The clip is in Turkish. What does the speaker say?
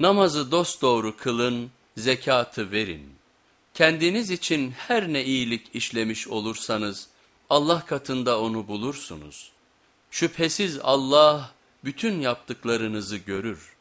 Namazı dosdoğru kılın, zekatı verin. Kendiniz için her ne iyilik işlemiş olursanız Allah katında onu bulursunuz. Şüphesiz Allah bütün yaptıklarınızı görür.